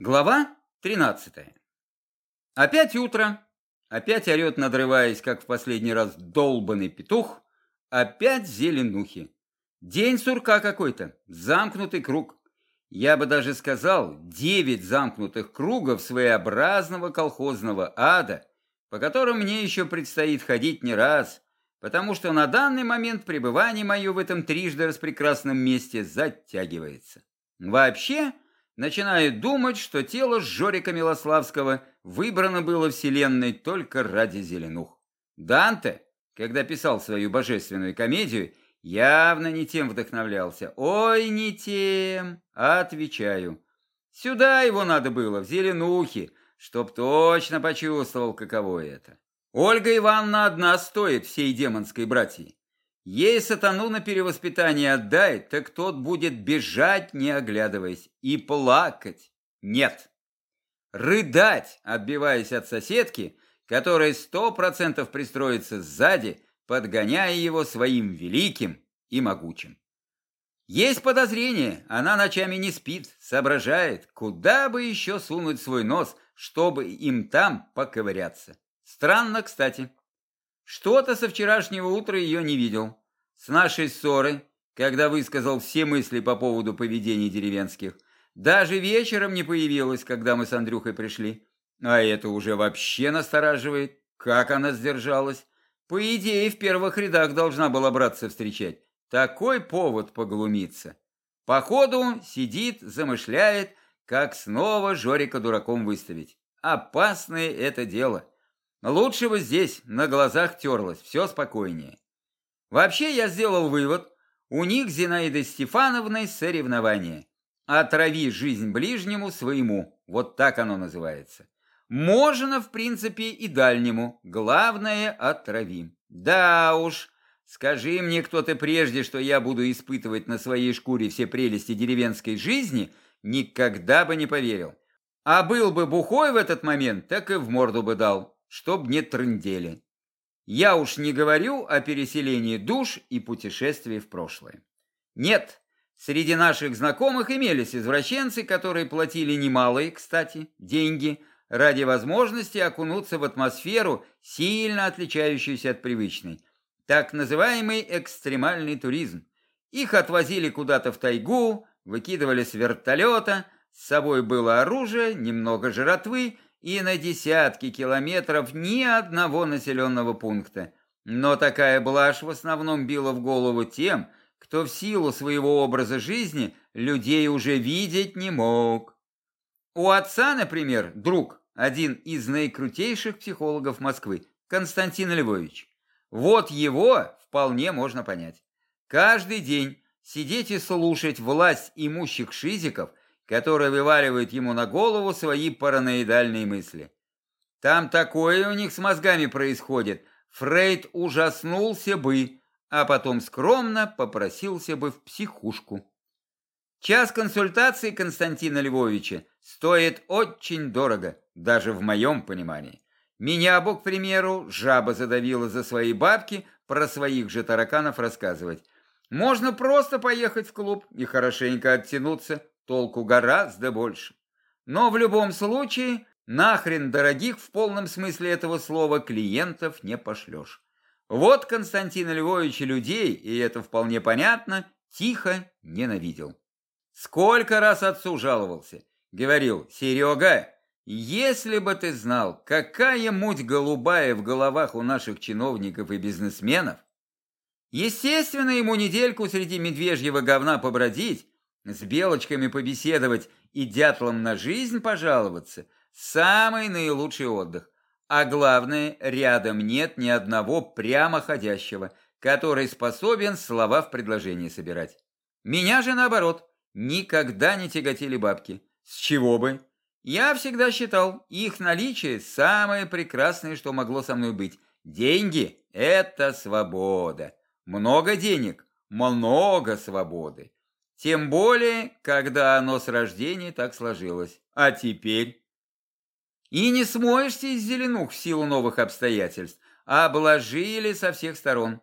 Глава 13. Опять утро. Опять орет, надрываясь, как в последний раз долбанный петух. Опять зеленухи. День сурка какой-то. Замкнутый круг. Я бы даже сказал, девять замкнутых кругов своеобразного колхозного ада, по которым мне еще предстоит ходить не раз, потому что на данный момент пребывание мое в этом трижды распрекрасном месте затягивается. Вообще, начинаю думать, что тело Жорика Милославского выбрано было вселенной только ради зеленух. Данте, когда писал свою божественную комедию, явно не тем вдохновлялся. Ой, не тем, отвечаю. Сюда его надо было, в зеленухе, чтоб точно почувствовал, каково это. Ольга Ивановна одна стоит всей демонской братьи. Ей сатану на перевоспитание отдай, так тот будет бежать, не оглядываясь, и плакать. Нет. Рыдать, отбиваясь от соседки, которая сто процентов пристроится сзади, подгоняя его своим великим и могучим. Есть подозрение, она ночами не спит, соображает, куда бы еще сунуть свой нос, чтобы им там поковыряться. Странно, кстати. Что-то со вчерашнего утра ее не видел. С нашей ссоры, когда высказал все мысли по поводу поведения деревенских, даже вечером не появилась, когда мы с Андрюхой пришли. А это уже вообще настораживает. Как она сдержалась? По идее, в первых рядах должна была браться встречать. Такой повод поглумиться. Походу, сидит, замышляет, как снова Жорика дураком выставить. Опасное это дело. Лучше бы здесь, на глазах терлось, все спокойнее. Вообще я сделал вывод, у них Зинаида Стефановной соревнование. Отрави жизнь ближнему своему, вот так оно называется. Можно, в принципе, и дальнему, главное отрави. Да уж, скажи мне кто-то прежде, что я буду испытывать на своей шкуре все прелести деревенской жизни, никогда бы не поверил. А был бы бухой в этот момент, так и в морду бы дал чтоб не трындели. Я уж не говорю о переселении душ и путешествии в прошлое. Нет, среди наших знакомых имелись извращенцы, которые платили немалые, кстати, деньги ради возможности окунуться в атмосферу, сильно отличающуюся от привычной. Так называемый экстремальный туризм. Их отвозили куда-то в тайгу, выкидывали с вертолета, с собой было оружие, немного жратвы и на десятки километров ни одного населенного пункта. Но такая блажь в основном била в голову тем, кто в силу своего образа жизни людей уже видеть не мог. У отца, например, друг, один из наикрутейших психологов Москвы, Константин Львович. Вот его вполне можно понять. Каждый день сидеть и слушать власть имущих шизиков – который вываливает ему на голову свои параноидальные мысли. Там такое у них с мозгами происходит. Фрейд ужаснулся бы, а потом скромно попросился бы в психушку. Час консультации Константина Львовича стоит очень дорого, даже в моем понимании. Меня бы, к примеру, жаба задавила за свои бабки про своих же тараканов рассказывать. Можно просто поехать в клуб и хорошенько оттянуться, толку гораздо больше. Но в любом случае, нахрен дорогих в полном смысле этого слова клиентов не пошлешь. Вот Константин Львович людей, и это вполне понятно, тихо ненавидел. Сколько раз отцу жаловался. Говорил, Серега, если бы ты знал, какая муть голубая в головах у наших чиновников и бизнесменов. Естественно, ему недельку среди медвежьего говна побродить, с белочками побеседовать и дятлом на жизнь пожаловаться – самый наилучший отдых. А главное, рядом нет ни одного прямоходящего, который способен слова в предложении собирать. Меня же, наоборот, никогда не тяготили бабки. С чего бы? Я всегда считал, их наличие самое прекрасное, что могло со мной быть. Деньги – это свобода. Много денег – много свободы. Тем более, когда оно с рождения так сложилось. А теперь? И не смоешься из зеленух в силу новых обстоятельств. Обложили со всех сторон.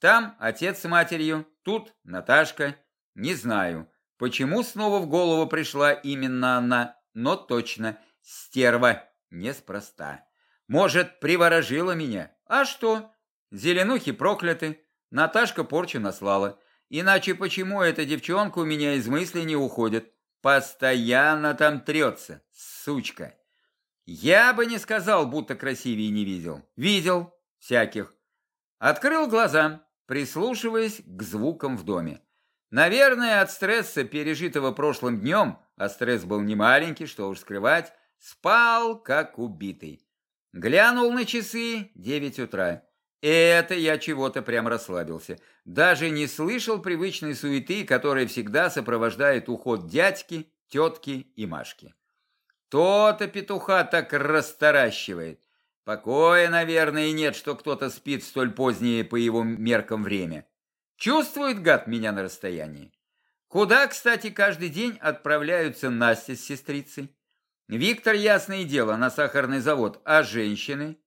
Там отец с матерью, тут Наташка. Не знаю, почему снова в голову пришла именно она. но точно стерва неспроста. Может, приворожила меня? А что? Зеленухи прокляты, Наташка порчу наслала. Иначе почему эта девчонка у меня из мысли не уходит? Постоянно там трется, сучка. Я бы не сказал, будто красивее не видел. Видел всяких. Открыл глаза, прислушиваясь к звукам в доме. Наверное, от стресса, пережитого прошлым днем, а стресс был не маленький, что уж скрывать, спал как убитый. Глянул на часы, девять утра. Это я чего-то прям расслабился. Даже не слышал привычной суеты, которая всегда сопровождает уход дядьки, тетки и Машки. То-то петуха так растаращивает. Покоя, наверное, нет, что кто-то спит столь позднее по его меркам время. Чувствует гад меня на расстоянии. Куда, кстати, каждый день отправляются Настя с сестрицей? Виктор, ясное дело, на сахарный завод, а женщины?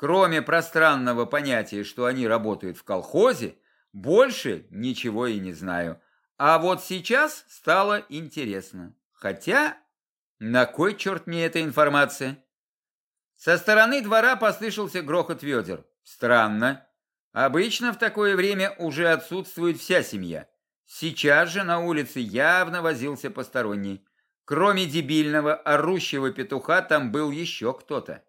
Кроме пространного понятия, что они работают в колхозе, больше ничего и не знаю. А вот сейчас стало интересно. Хотя, на кой черт мне эта информация? Со стороны двора послышался грохот ведер. Странно. Обычно в такое время уже отсутствует вся семья. Сейчас же на улице явно возился посторонний. Кроме дебильного, орущего петуха, там был еще кто-то.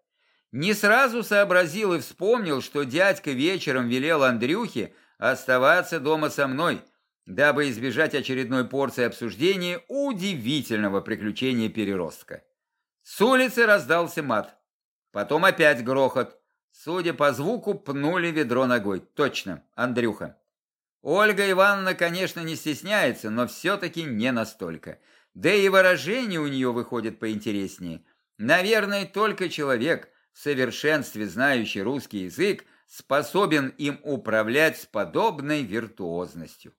Не сразу сообразил и вспомнил, что дядька вечером велел Андрюхе оставаться дома со мной, дабы избежать очередной порции обсуждения удивительного приключения переростка. С улицы раздался мат. Потом опять грохот. Судя по звуку, пнули ведро ногой. Точно, Андрюха. Ольга Ивановна, конечно, не стесняется, но все-таки не настолько. Да и выражение у нее выходит поинтереснее. Наверное, только человек, в совершенстве знающий русский язык, способен им управлять с подобной виртуозностью.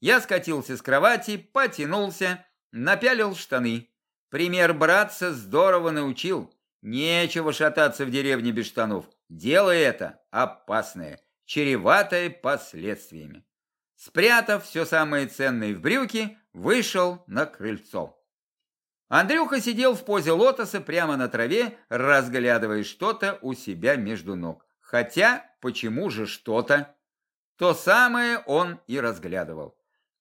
Я скатился с кровати, потянулся, напялил штаны. Пример братца здорово научил. Нечего шататься в деревне без штанов. Дело это опасное, чреватое последствиями. Спрятав все самое ценное в брюки, вышел на крыльцо. Андрюха сидел в позе лотоса прямо на траве, разглядывая что-то у себя между ног. Хотя, почему же что-то? То самое он и разглядывал.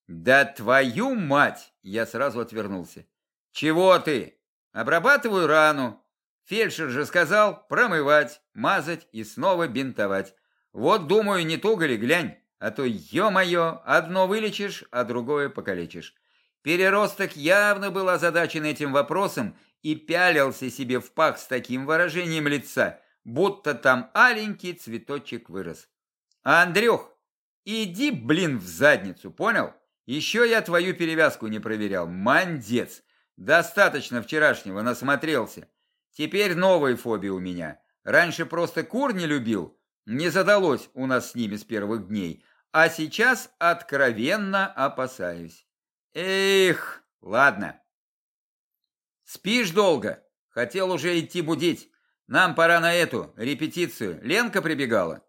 «Да твою мать!» Я сразу отвернулся. «Чего ты?» «Обрабатываю рану. Фельдшер же сказал промывать, мазать и снова бинтовать. Вот, думаю, не туго ли, глянь, а то, ё-моё, одно вылечишь, а другое покалечишь. Переросток явно был озадачен этим вопросом и пялился себе в пах с таким выражением лица, будто там аленький цветочек вырос. Андрюх, иди, блин, в задницу, понял? Еще я твою перевязку не проверял, мандец. Достаточно вчерашнего насмотрелся. Теперь новая фобия у меня. Раньше просто кур не любил, не задалось у нас с ними с первых дней, а сейчас откровенно опасаюсь. Эх, ладно. Спишь долго? Хотел уже идти будить. Нам пора на эту репетицию. Ленка прибегала.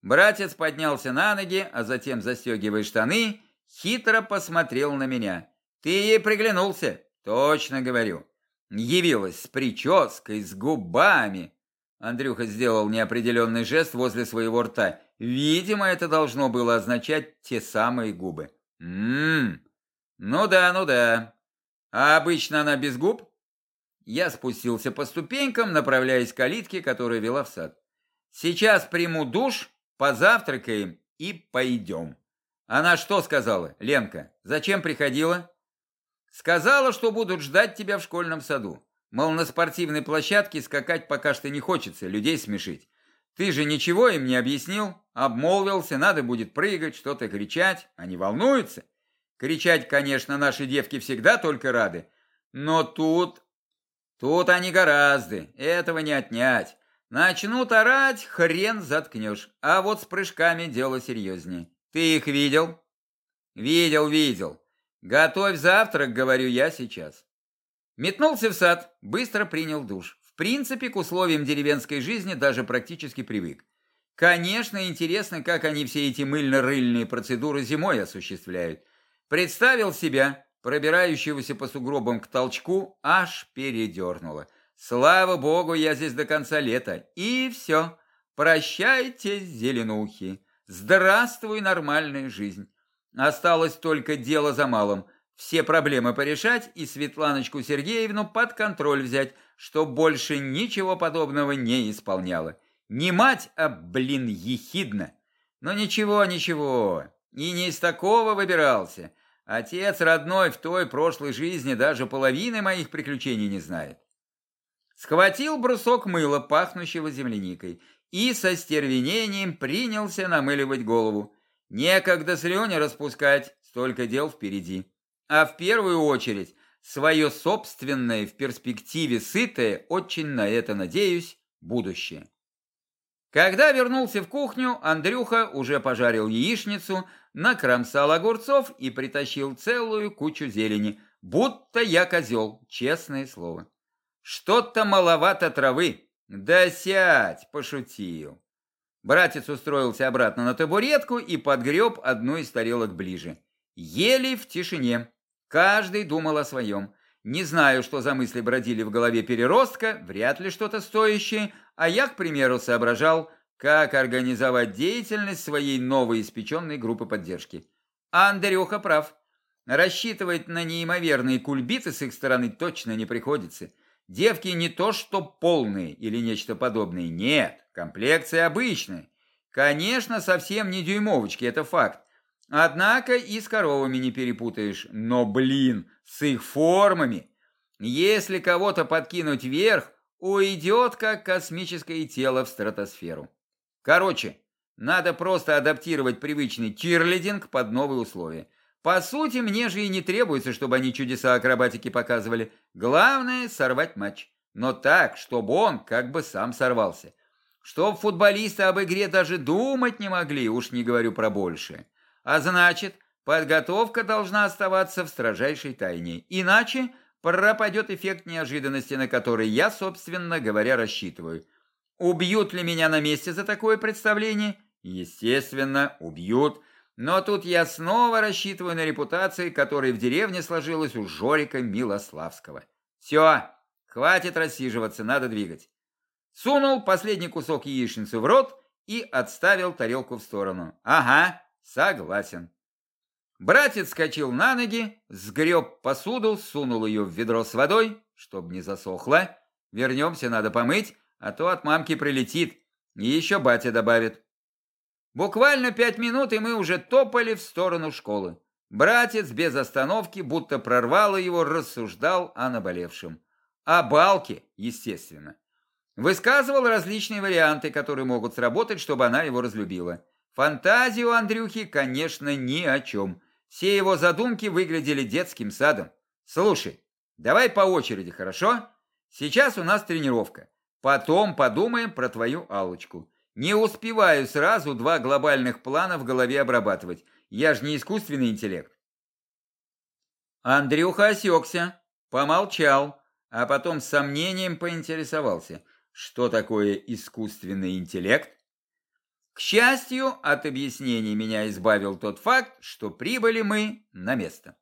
Братец поднялся на ноги, а затем, застегивая штаны, хитро посмотрел на меня. Ты ей приглянулся? Точно говорю. Явилась с прической, с губами. Андрюха сделал неопределенный жест возле своего рта. Видимо, это должно было означать те самые губы. Ммм, ну да, ну да. А обычно она без губ? Я спустился по ступенькам, направляясь к калитке, которая вела в сад. Сейчас приму душ, позавтракаем и пойдем. Она что сказала, Ленка? Зачем приходила? Сказала, что будут ждать тебя в школьном саду. Мол, на спортивной площадке скакать пока что не хочется, людей смешить. Ты же ничего им не объяснил, обмолвился, надо будет прыгать, что-то кричать, они волнуются. Кричать, конечно, наши девки всегда только рады, но тут... Тут они гораздо, этого не отнять. Начнут орать, хрен заткнешь, а вот с прыжками дело серьезнее. Ты их видел? Видел, видел. «Готовь завтрак», — говорю я сейчас. Метнулся в сад, быстро принял душ. В принципе, к условиям деревенской жизни даже практически привык. Конечно, интересно, как они все эти мыльно-рыльные процедуры зимой осуществляют. Представил себя, пробирающегося по сугробам к толчку, аж передернуло. Слава богу, я здесь до конца лета. И все. Прощайте, зеленухи. Здравствуй, нормальная жизнь. Осталось только дело за малым. Все проблемы порешать и Светланочку Сергеевну под контроль взять, чтоб больше ничего подобного не исполняла. Не мать, а, блин, ехидна. Но ничего, ничего. И не из такого выбирался. Отец родной в той прошлой жизни даже половины моих приключений не знает. Схватил брусок мыла, пахнущего земляникой, и со стервенением принялся намыливать голову. Некогда слюни распускать, столько дел впереди. А в первую очередь, свое собственное в перспективе сытое, очень на это надеюсь, будущее. Когда вернулся в кухню, Андрюха уже пожарил яичницу, накромсал огурцов и притащил целую кучу зелени, будто я козел, честное слово. Что-то маловато травы. Да сядь, пошутил. Братец устроился обратно на табуретку и подгреб одну из тарелок ближе. Ели в тишине. Каждый думал о своем. Не знаю, что за мысли бродили в голове переростка, вряд ли что-то стоящее, а я, к примеру, соображал, как организовать деятельность своей новой испеченной группы поддержки. А Андрюха прав. Рассчитывать на неимоверные кульбиты с их стороны точно не приходится. Девки не то что полные или нечто подобное, нет, комплекция обычная. Конечно, совсем не дюймовочки, это факт. Однако и с коровами не перепутаешь. Но, блин, с их формами. Если кого-то подкинуть вверх, уйдет как космическое тело в стратосферу. Короче, надо просто адаптировать привычный чирлидинг под новые условия. По сути, мне же и не требуется, чтобы они чудеса акробатики показывали. Главное – сорвать матч. Но так, чтобы он как бы сам сорвался. Чтоб футболисты об игре даже думать не могли, уж не говорю про большее. А значит, подготовка должна оставаться в строжайшей тайне. Иначе пропадет эффект неожиданности, на который я, собственно говоря, рассчитываю. Убьют ли меня на месте за такое представление? Естественно, убьют. Но тут я снова рассчитываю на репутацию, которая в деревне сложилась у Жорика Милославского. Все, хватит рассиживаться, надо двигать. Сунул последний кусок яичницы в рот и отставил тарелку в сторону. Ага, согласен. Братец скочил на ноги, сгреб посуду, сунул ее в ведро с водой, чтобы не засохло. Вернемся, надо помыть, а то от мамки прилетит. И еще батя добавит. Буквально пять минут, и мы уже топали в сторону школы. Братец без остановки, будто прорвало его, рассуждал о наболевшем. О балке, естественно. Высказывал различные варианты, которые могут сработать, чтобы она его разлюбила. Фантазию Андрюхи, конечно, ни о чем. Все его задумки выглядели детским садом. Слушай, давай по очереди, хорошо? Сейчас у нас тренировка. Потом подумаем про твою Аллочку. Не успеваю сразу два глобальных плана в голове обрабатывать. Я же не искусственный интеллект. Андрюха осекся, помолчал, а потом с сомнением поинтересовался, что такое искусственный интеллект. К счастью, от объяснений меня избавил тот факт, что прибыли мы на место.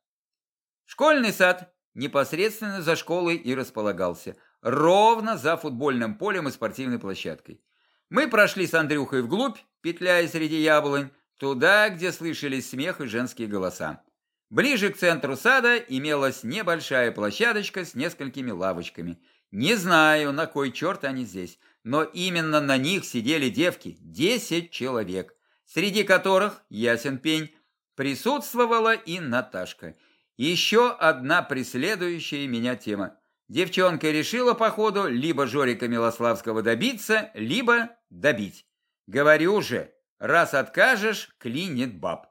Школьный сад непосредственно за школой и располагался, ровно за футбольным полем и спортивной площадкой. Мы прошли с Андрюхой вглубь, петляя среди яблонь, туда, где слышались смех и женские голоса. Ближе к центру сада имелась небольшая площадочка с несколькими лавочками. Не знаю, на кой черт они здесь, но именно на них сидели девки, десять человек, среди которых, ясен пень, присутствовала и Наташка. Еще одна преследующая меня тема. Девчонка решила, походу, либо Жорика Милославского добиться, либо добить. Говорю же, раз откажешь, клинит баб.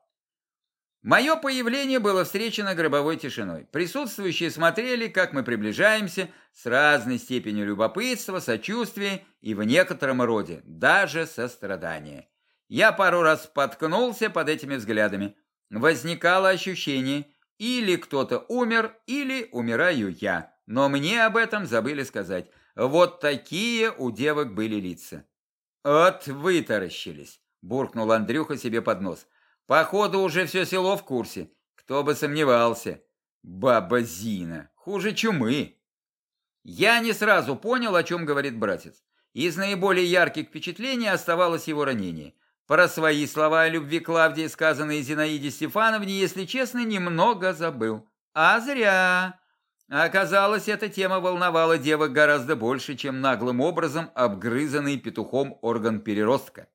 Мое появление было встречено гробовой тишиной. Присутствующие смотрели, как мы приближаемся, с разной степенью любопытства, сочувствия и в некотором роде даже сострадания. Я пару раз споткнулся под этими взглядами. Возникало ощущение, или кто-то умер, или умираю я. Но мне об этом забыли сказать. Вот такие у девок были лица. «От вытаращились», – буркнул Андрюха себе под нос. «Походу уже все село в курсе. Кто бы сомневался. Баба Зина, хуже чумы. Я не сразу понял, о чем говорит братец. Из наиболее ярких впечатлений оставалось его ранение. Про свои слова о любви Клавдии, сказанные Зинаиде Стефановне, если честно, немного забыл. А зря. Оказалось, эта тема волновала девок гораздо больше, чем наглым образом обгрызанный петухом орган переростка.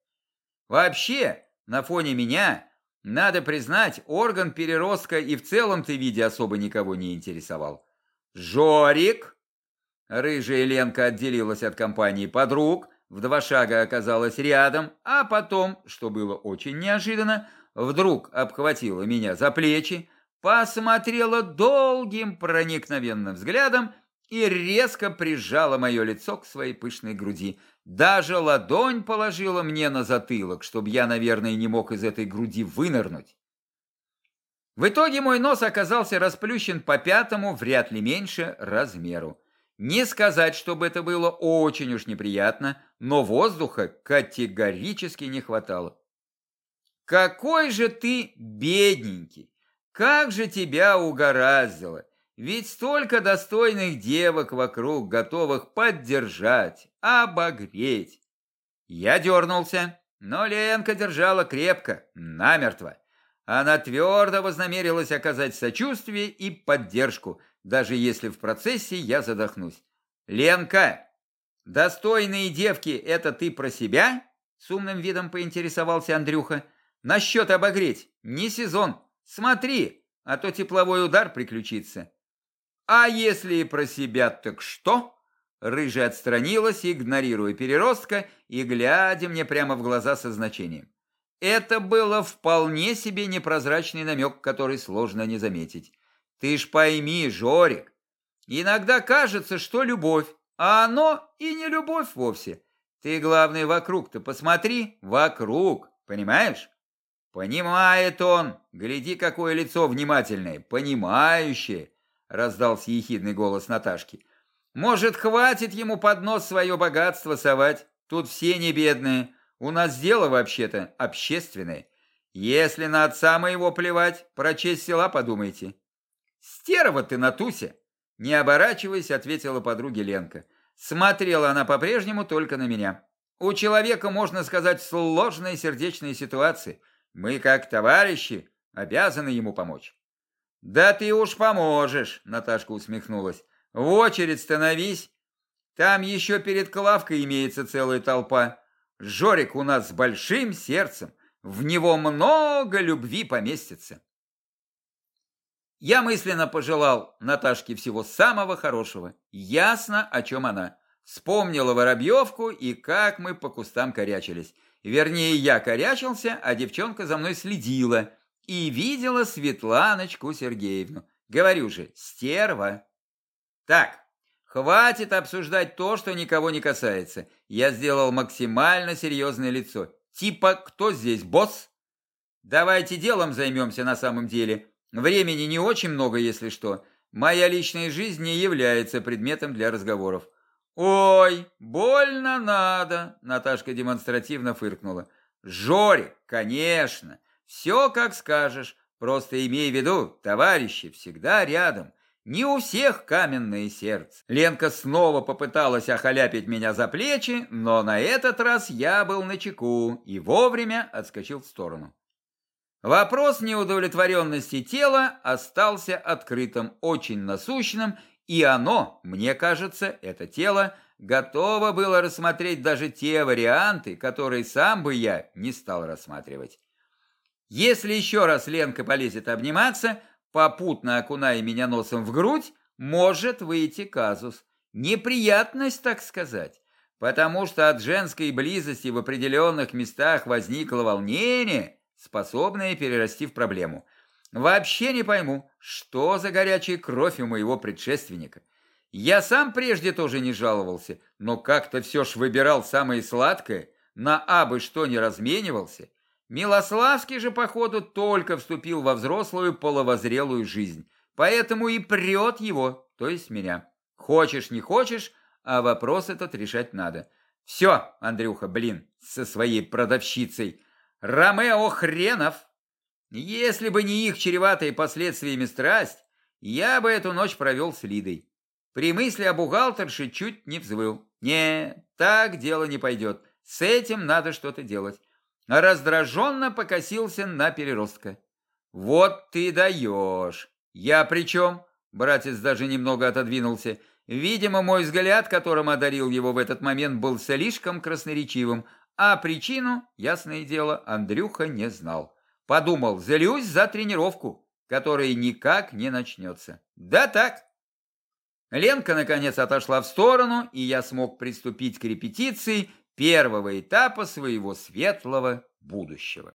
Вообще, на фоне меня, надо признать, орган переростка и в целом-то виде особо никого не интересовал. «Жорик!» Рыжая Ленка отделилась от компании подруг, в два шага оказалась рядом, а потом, что было очень неожиданно, вдруг обхватила меня за плечи, посмотрела долгим проникновенным взглядом и резко прижала мое лицо к своей пышной груди. Даже ладонь положила мне на затылок, чтобы я, наверное, не мог из этой груди вынырнуть. В итоге мой нос оказался расплющен по пятому, вряд ли меньше, размеру. Не сказать, чтобы это было очень уж неприятно, но воздуха категорически не хватало. «Какой же ты бедненький! Как же тебя угораздило! Ведь столько достойных девок вокруг, готовых поддержать, обогреть!» Я дернулся, но Ленка держала крепко, намертво. Она твердо вознамерилась оказать сочувствие и поддержку, даже если в процессе я задохнусь. «Ленка, достойные девки, это ты про себя?» С умным видом поинтересовался Андрюха. «Насчет обогреть, не сезон. Смотри, а то тепловой удар приключится». «А если и про себя, так что?» Рыжая отстранилась, игнорируя переростка и глядя мне прямо в глаза со значением. Это было вполне себе непрозрачный намек, который сложно не заметить. Ты ж пойми, Жорик, иногда кажется, что любовь, а оно и не любовь вовсе. Ты, главное, вокруг-то посмотри, вокруг, понимаешь? Понимает он, гляди, какое лицо внимательное, понимающее, раздался ехидный голос Наташки. Может, хватит ему под нос свое богатство совать? Тут все не бедные. У нас дело вообще-то общественное. Если на отца моего плевать, про честь села подумайте. Стерва ты, Натуся! Не оборачиваясь, ответила подруге Ленка. Смотрела она по-прежнему только на меня. У человека, можно сказать, сложная сердечная ситуация. Мы, как товарищи, обязаны ему помочь. «Да ты уж поможешь», — Наташка усмехнулась. «В очередь становись. Там еще перед Клавкой имеется целая толпа. Жорик у нас с большим сердцем, в него много любви поместится. Я мысленно пожелал Наташке всего самого хорошего. Ясно, о чем она. Вспомнила Воробьевку и как мы по кустам корячились. Вернее, я корячился, а девчонка за мной следила и видела Светланочку Сергеевну. Говорю же, стерва. Так, Хватит обсуждать то, что никого не касается. Я сделал максимально серьезное лицо. Типа, кто здесь, босс? Давайте делом займемся на самом деле. Времени не очень много, если что. Моя личная жизнь не является предметом для разговоров. «Ой, больно надо!» – Наташка демонстративно фыркнула. «Жорик, конечно! Все как скажешь. Просто имей в виду, товарищи всегда рядом. Не у всех каменное сердце. Ленка снова попыталась охаляпить меня за плечи, но на этот раз я был на чеку и вовремя отскочил в сторону. Вопрос неудовлетворенности тела остался открытым, очень насущным, и оно, мне кажется, это тело, готово было рассмотреть даже те варианты, которые сам бы я не стал рассматривать. Если еще раз Ленка полезет обниматься, попутно окуная меня носом в грудь, может выйти казус. Неприятность, так сказать. Потому что от женской близости в определенных местах возникло волнение, способное перерасти в проблему. Вообще не пойму, что за горячая кровь у моего предшественника. Я сам прежде тоже не жаловался, но как-то все ж выбирал самое сладкое, на абы что не разменивался, Милославский же, походу, только вступил во взрослую половозрелую жизнь, поэтому и прет его, то есть меня. Хочешь, не хочешь, а вопрос этот решать надо. Все, Андрюха, блин, со своей продавщицей. Ромео хренов! Если бы не их чреватая последствиями страсть, я бы эту ночь провел с Лидой. При мысли о бухгалтерше чуть не взвыл. Не, так дело не пойдет. С этим надо что-то делать. Раздраженно покосился на переростка. Вот ты даешь. Я при чем? Братец даже немного отодвинулся. Видимо, мой взгляд, которым одарил его в этот момент, был слишком красноречивым, а причину, ясное дело, Андрюха не знал. Подумал, злюсь за тренировку, которая никак не начнется. Да так. Ленка, наконец, отошла в сторону, и я смог приступить к репетиции первого этапа своего светлого будущего.